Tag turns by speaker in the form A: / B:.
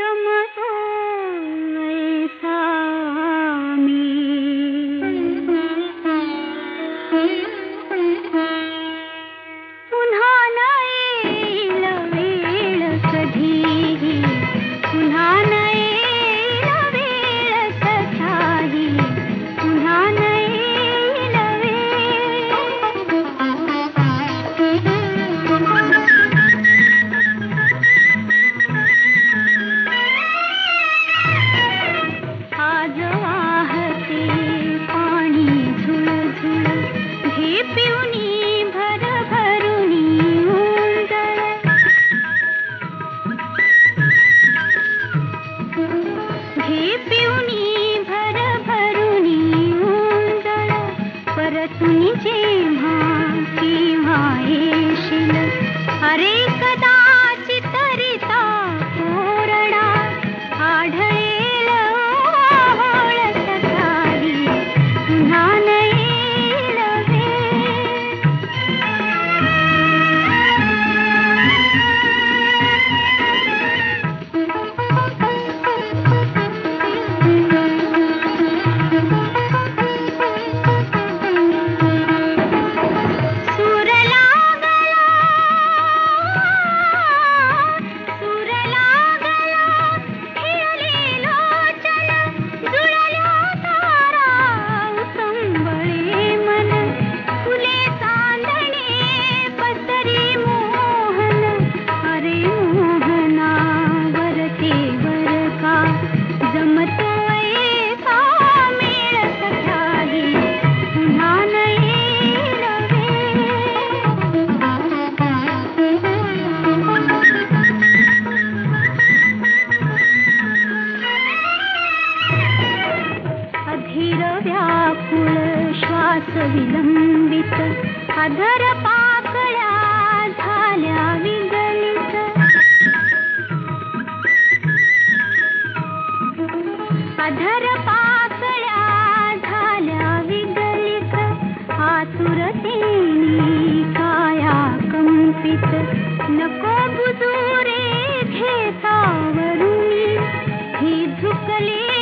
A: Some पिउनी तास विलंबित अधर पाकळ्या झाल्या विगलित. अधर पाकळ्या झाल्या विगलित आतुरतेने काया कंपित. नको बुजू रे घेता वरुणी ही झुकली